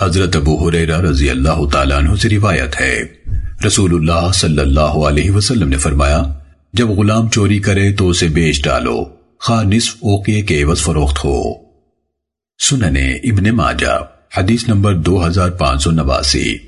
حضرت ابو حریرہ رضی اللہ تعالیٰ عنہ سے روایت ہے۔ رسول اللہ صلی اللہ علیہ وسلم نے فرمایا، جب غلام چوری کرے تو اسے بیچ ڈالو، خواہ نصف اوقیے کے عوض فروخت ہو۔ سننے ابن ماجہ، حدیث نمبر دو ہزار پانچ سو نواسی۔